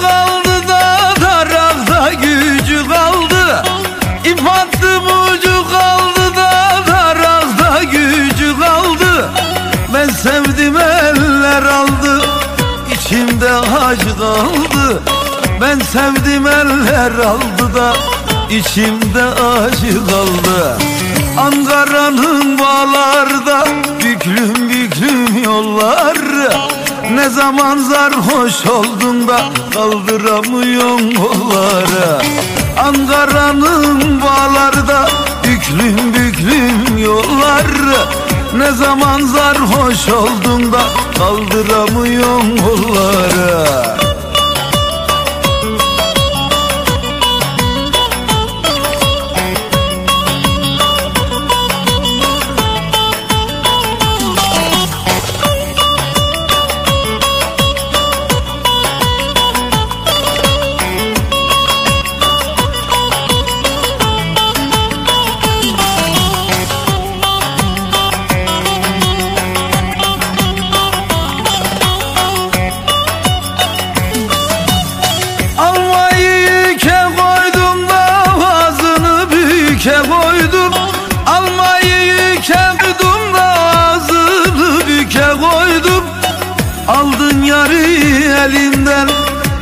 kaldı da darakta gücü kaldı. İp attım ucu kaldı da darakta gücü kaldı. Ben sevdim eller aldı içimde acı kaldı. Ben sevdim eller aldı da içimde acı kaldı. Ankara'nın bağlarda Ne zaman sarhoş oldun da kaldıramıyorsun kolları Ankara'nın bağlarda büklüm büklüm yollar Ne zaman sarhoş oldun da kaldıramıyorsun kolları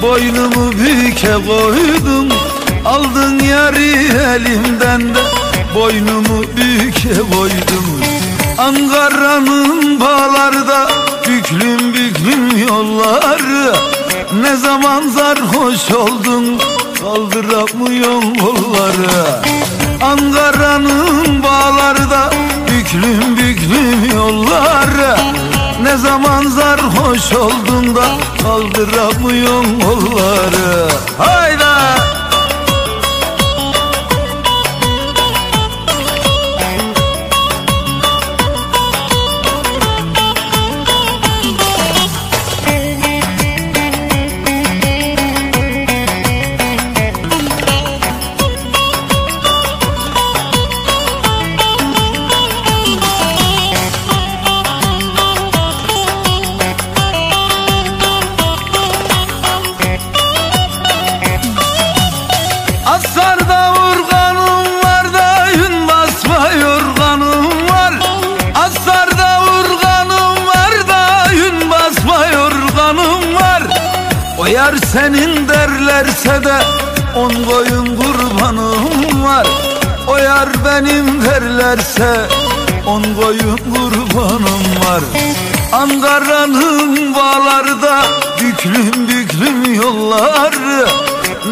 boynumu büke koydum Aldın yarı elimden de. Boynumu büke koydum Ankara'nın bağlarda. Büklüm büklüm yolları Ne zaman sarhoş oldun? Kaldıramıyorsun kolları. Ankara'nın kaldıramıyorsun senin derlerse de on koyun kurbanım var. O yar benim derlerse on koyun kurbanım var. Ankara'nın bağlarda büklüm büklüm yollar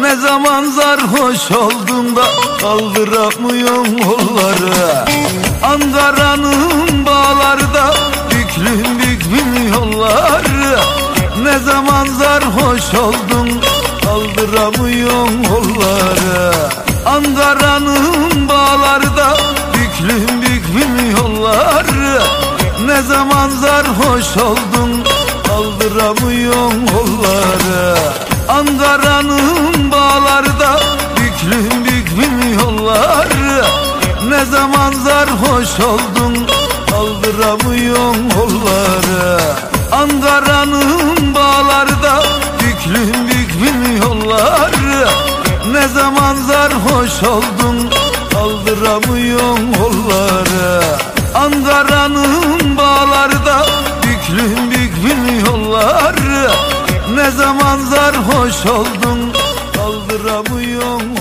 Ne zaman sarhoş oldum da kaldıramıyorum kolları Ankara'nın bağlarda büklüm büklüm yollar Ne zaman sarhoş oldum kaldıramıyorum kolları. Ankara'nın bağlarda büklüm büklüm yollar Ne zaman sarhoş oldun. Kaldıramıyorsun kolları. Ankara'nın bağlarda büklüm büklüm yollar Ne zaman sarhoş oldun kaldıramıyorsun kolları Ankara'nın bağlarda büklüm büklüm yollar Ne zaman sarhoş oldun kaldıramıyorsun